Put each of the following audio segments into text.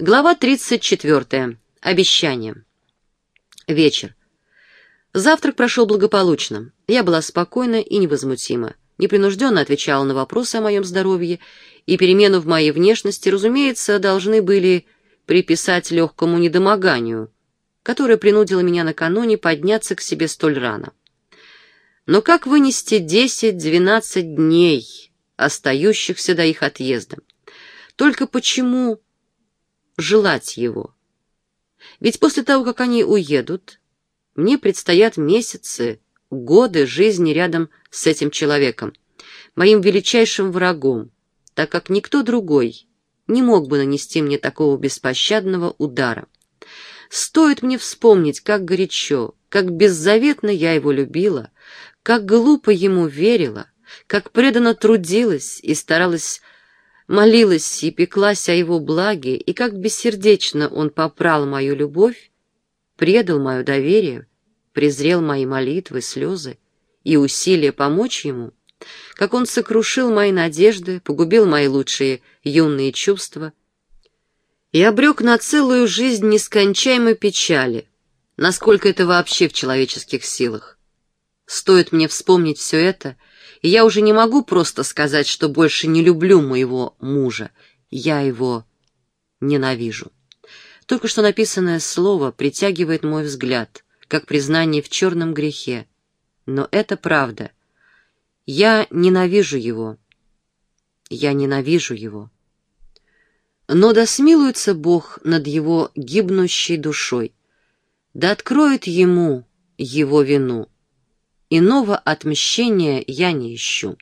Глава 34. Обещание. Вечер. Завтрак прошел благополучно. Я была спокойна и невозмутима. Непринужденно отвечала на вопросы о моем здоровье, и перемену в моей внешности, разумеется, должны были приписать легкому недомоганию, которое принудило меня накануне подняться к себе столь рано. Но как вынести десять-двенадцать дней, остающихся до их отъезда? Только почему желать его. Ведь после того, как они уедут, мне предстоят месяцы, годы жизни рядом с этим человеком, моим величайшим врагом, так как никто другой не мог бы нанести мне такого беспощадного удара. Стоит мне вспомнить, как горячо, как беззаветно я его любила, как глупо ему верила, как преданно трудилась и старалась молилась и пеклась о его благе, и как бессердечно он попрал мою любовь, предал мое доверие, презрел мои молитвы, слезы и усилия помочь ему, как он сокрушил мои надежды, погубил мои лучшие юные чувства и обрек на целую жизнь нескончаемой печали, насколько это вообще в человеческих силах. Стоит мне вспомнить все это — и я уже не могу просто сказать, что больше не люблю моего мужа. Я его ненавижу. Только что написанное слово притягивает мой взгляд, как признание в черном грехе. Но это правда. Я ненавижу его. Я ненавижу его. Но да смилуется Бог над его гибнущей душой, да откроет ему его вину. Иного отмщения я не ищу.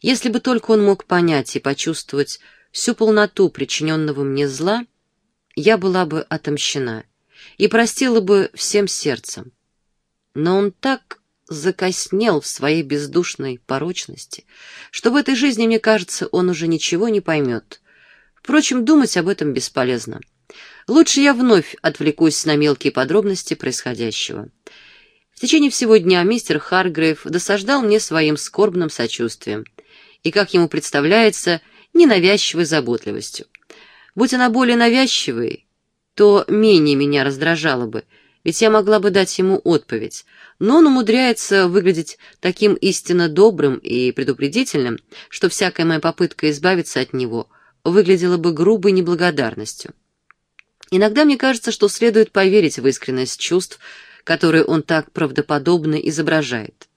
Если бы только он мог понять и почувствовать всю полноту причиненного мне зла, я была бы отомщена и простила бы всем сердцем. Но он так закоснел в своей бездушной порочности, что в этой жизни, мне кажется, он уже ничего не поймет. Впрочем, думать об этом бесполезно. Лучше я вновь отвлекусь на мелкие подробности происходящего. В течение всего дня мистер Харгрейв досаждал мне своим скорбным сочувствием и, как ему представляется, ненавязчивой заботливостью. Будь она более навязчивой, то менее меня раздражало бы, ведь я могла бы дать ему отповедь, но он умудряется выглядеть таким истинно добрым и предупредительным, что всякая моя попытка избавиться от него выглядела бы грубой неблагодарностью. Иногда мне кажется, что следует поверить в искренность чувств, которую он так правдоподобно изображает.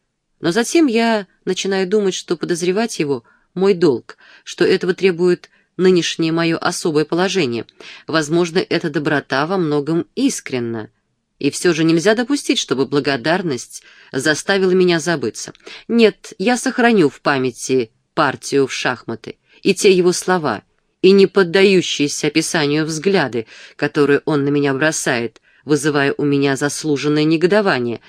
Но затем я начинаю думать, что подозревать его — мой долг, что этого требует нынешнее мое особое положение. Возможно, эта доброта во многом искренна. И все же нельзя допустить, чтобы благодарность заставила меня забыться. Нет, я сохраню в памяти партию в шахматы и те его слова, и не поддающиеся описанию взгляды, которые он на меня бросает, вызывая у меня заслуженное негодование,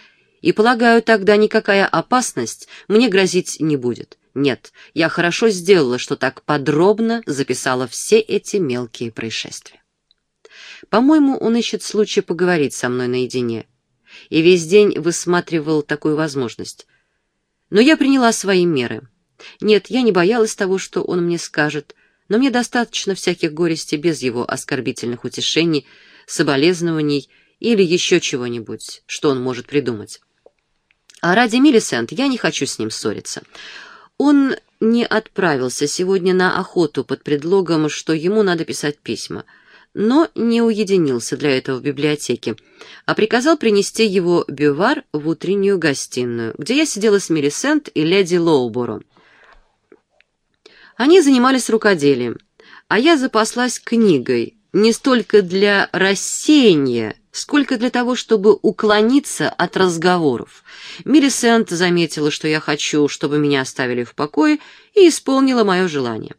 и, полагаю, тогда никакая опасность мне грозить не будет. Нет, я хорошо сделала, что так подробно записала все эти мелкие происшествия. По-моему, он ищет случай поговорить со мной наедине, и весь день высматривал такую возможность. Но я приняла свои меры. Нет, я не боялась того, что он мне скажет, но мне достаточно всяких горестей без его оскорбительных утешений, соболезнований или еще чего-нибудь, что он может придумать. А ради Миллисент я не хочу с ним ссориться. Он не отправился сегодня на охоту под предлогом, что ему надо писать письма, но не уединился для этого в библиотеке, а приказал принести его бювар в утреннюю гостиную, где я сидела с Миллисент и леди Лоуборо. Они занимались рукоделием, а я запаслась книгой, не столько для рассеяния, сколько для того, чтобы уклониться от разговоров. Миллисент заметила, что я хочу, чтобы меня оставили в покое, и исполнила мое желание.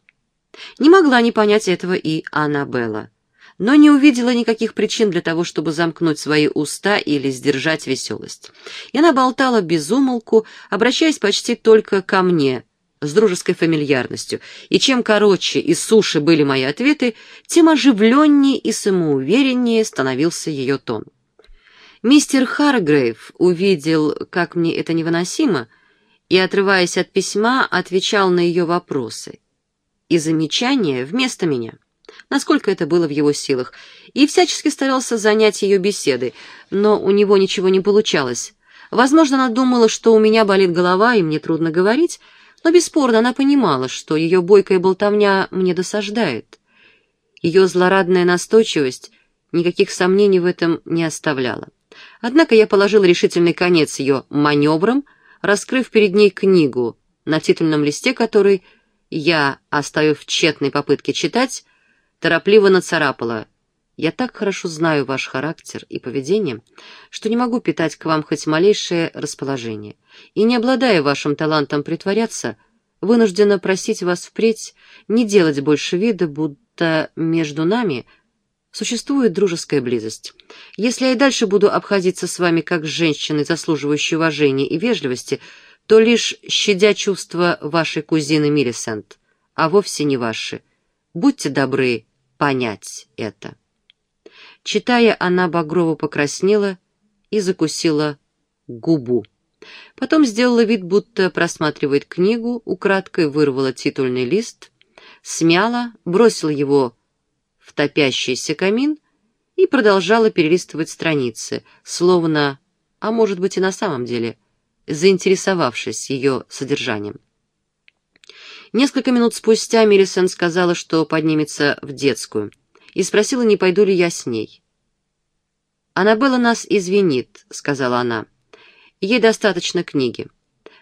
Не могла не понять этого и Аннабелла, но не увидела никаких причин для того, чтобы замкнуть свои уста или сдержать веселость. И она болтала без умолку, обращаясь почти только ко мне, с дружеской фамильярностью, и чем короче и суше были мои ответы, тем оживленнее и самоувереннее становился ее тон. Мистер Харгрейв увидел, как мне это невыносимо, и, отрываясь от письма, отвечал на ее вопросы и замечания вместо меня. насколько это было в его силах, и всячески старался занять ее беседой, но у него ничего не получалось. Возможно, она думала, что у меня болит голова и мне трудно говорить, но бесспорно она понимала, что ее бойкая болтовня мне досаждает. Ее злорадная настойчивость никаких сомнений в этом не оставляла. Однако я положил решительный конец ее маневрам, раскрыв перед ней книгу, на титульном листе которой я, оставив тщетной попытки читать, торопливо нацарапала. «Я так хорошо знаю ваш характер и поведение, что не могу питать к вам хоть малейшее расположение, и, не обладая вашим талантом притворяться, вынуждена просить вас впредь не делать больше вида, будто между нами существует дружеская близость. Если я и дальше буду обходиться с вами как с женщиной, заслуживающей уважения и вежливости, то лишь щадя чувства вашей кузины Милисент, а вовсе не ваши. Будьте добры понять это. Читая, она багрово покраснела и закусила губу. Потом сделала вид, будто просматривает книгу, украдкой вырвала титульный лист, смяла, бросила его в топящийся камин и продолжала перелистывать страницы, словно, а может быть и на самом деле, заинтересовавшись ее содержанием. Несколько минут спустя Миллисон сказала, что поднимется в детскую, и спросила, не пойду ли я с ней. «Аннабелла нас извинит», — сказала она. «Ей достаточно книги».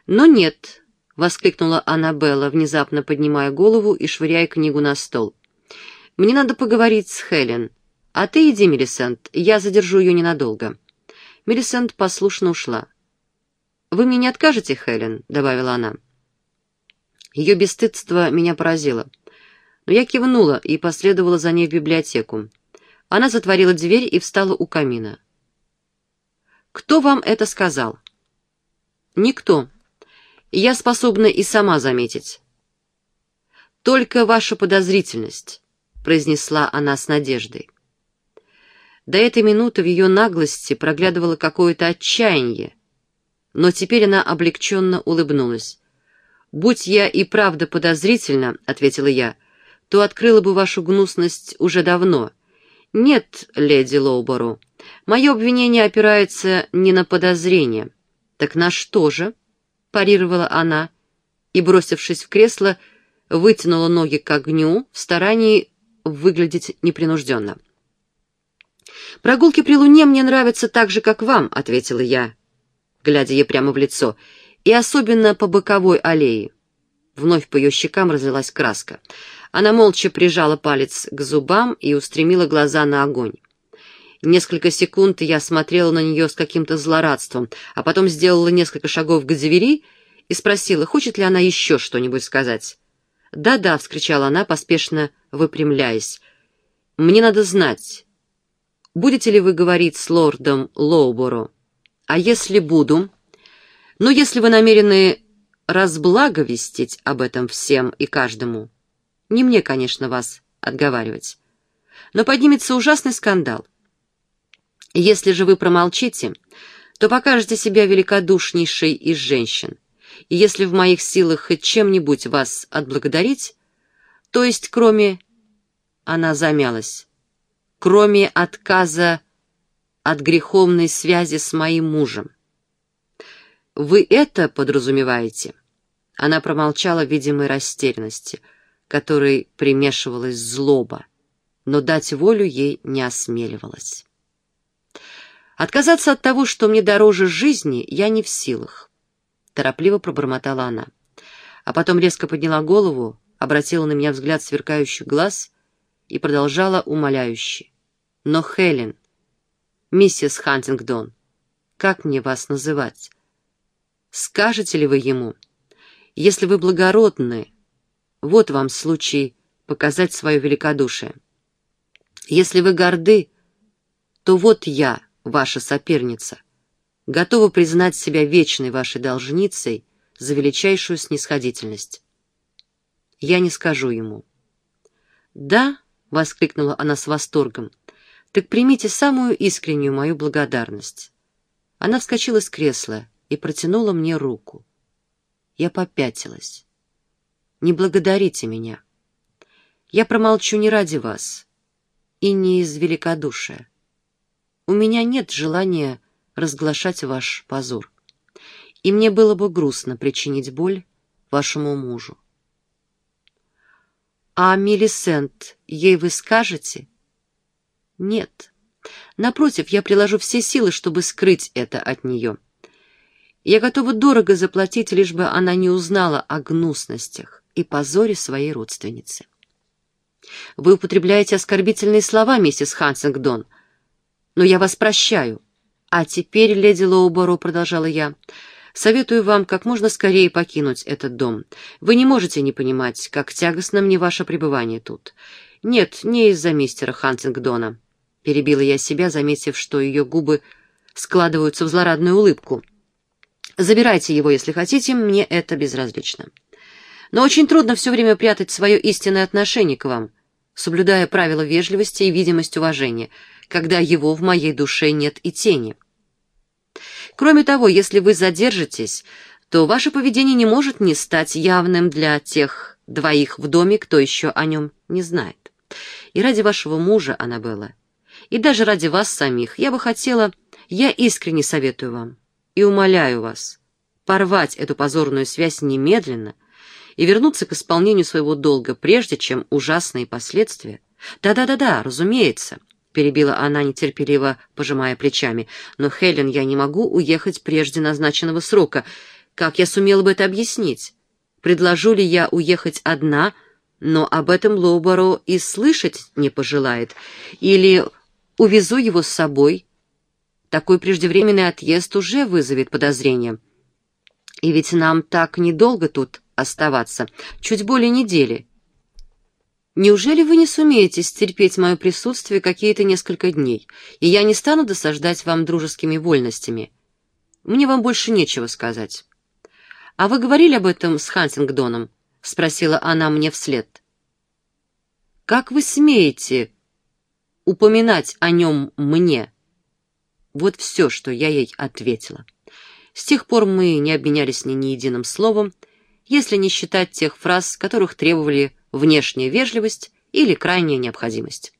«Но нет», — воскликнула Аннабелла, внезапно поднимая голову и швыряя книгу на стол. «Мне надо поговорить с Хелен. А ты иди, Мелисент, я задержу ее ненадолго». Мелисент послушно ушла. «Вы мне не откажете, Хелен?» — добавила она. Ее бесстыдство меня поразило. Я кивнула и последовала за ней в библиотеку. Она затворила дверь и встала у камина. «Кто вам это сказал?» «Никто. Я способна и сама заметить». «Только ваша подозрительность», — произнесла она с надеждой. До этой минуты в ее наглости проглядывало какое-то отчаяние, но теперь она облегченно улыбнулась. «Будь я и правда подозрительна», — ответила я, — «то открыла бы вашу гнусность уже давно». «Нет, леди Лоубору, мое обвинение опирается не на подозрение». «Так на что же?» — парировала она и, бросившись в кресло, вытянула ноги к огню в старании выглядеть непринужденно. «Прогулки при луне мне нравятся так же, как вам», — ответила я, глядя ей прямо в лицо, «и особенно по боковой аллее». Вновь по ее щекам разлилась краска. Она молча прижала палец к зубам и устремила глаза на огонь. Несколько секунд я смотрела на нее с каким-то злорадством, а потом сделала несколько шагов к двери и спросила, хочет ли она еще что-нибудь сказать. «Да-да», — вскричала она, поспешно выпрямляясь. «Мне надо знать, будете ли вы говорить с лордом Лоуборо?» А если буду? Ну, если вы намерены разблаговестить об этом всем и каждому, не мне, конечно, вас отговаривать. Но поднимется ужасный скандал. Если же вы промолчите, то покажете себя великодушнейшей из женщин. И если в моих силах хоть чем-нибудь вас отблагодарить, то есть кроме... Она замялась. Кроме отказа от греховной связи с моим мужем. «Вы это подразумеваете?» Она промолчала в видимой растерянности, которой примешивалась злоба, но дать волю ей не осмеливалась. «Отказаться от того, что мне дороже жизни, я не в силах», — торопливо пробормотала она. А потом резко подняла голову, обратила на меня взгляд сверкающих глаз и продолжала умоляюще. «Но, Хелен, миссис Хантингдон, как мне вас называть? Скажете ли вы ему, если вы благородны, вот вам случай показать свое великодушие. Если вы горды, то вот я, ваша соперница, готова признать себя вечной вашей должницей за величайшую снисходительность. Я не скажу ему. «Да», — воскликнула она с восторгом, так примите самую искреннюю мою благодарность». Она вскочила с кресла и протянула мне руку. Я попятилась. «Не благодарите меня. Я промолчу не ради вас и не из великодушия. У меня нет желания разглашать ваш позор, и мне было бы грустно причинить боль вашему мужу. А Мелисент, ей вы скажете? Нет. Напротив, я приложу все силы, чтобы скрыть это от нее. Я готова дорого заплатить, лишь бы она не узнала о гнусностях и позоре своей родственницы. Вы употребляете оскорбительные слова, миссис Хансингдон, но я вас прощаю. А теперь, леди Лоуборо, продолжала я, советую вам как можно скорее покинуть этот дом. Вы не можете не понимать, как тягостно мне ваше пребывание тут. Нет, не из-за мистера Хантингдона. Перебила я себя, заметив, что ее губы складываются в злорадную улыбку. Забирайте его, если хотите, мне это безразлично. Но очень трудно все время прятать свое истинное отношение к вам, соблюдая правила вежливости и видимость уважения, когда его в моей душе нет и тени. Кроме того, если вы задержитесь, то ваше поведение не может не стать явным для тех двоих в доме, кто еще о нем не знает. И ради вашего мужа, Аннабелла, и даже ради вас самих, я бы хотела, я искренне советую вам и умоляю вас порвать эту позорную связь немедленно и вернуться к исполнению своего долга, прежде чем ужасные последствия. Да-да-да-да, разумеется, перебила она нетерпеливо, пожимая плечами. Но, Хелен, я не могу уехать прежде назначенного срока. Как я сумела бы это объяснить? Предложу ли я уехать одна, но об этом Лоуборо и слышать не пожелает? Или увезу его с собой? Такой преждевременный отъезд уже вызовет подозрения. И ведь нам так недолго тут оставаться, чуть более недели. Неужели вы не сумеете стерпеть мое присутствие какие-то несколько дней, и я не стану досаждать вам дружескими вольностями? Мне вам больше нечего сказать. А вы говорили об этом с Хантингдоном? — спросила она мне вслед. «Как вы смеете упоминать о нем мне?» Вот все, что я ей ответила. С тех пор мы не обменялись ни, ни единым словом, если не считать тех фраз, которых требовали внешняя вежливость или крайняя необходимость.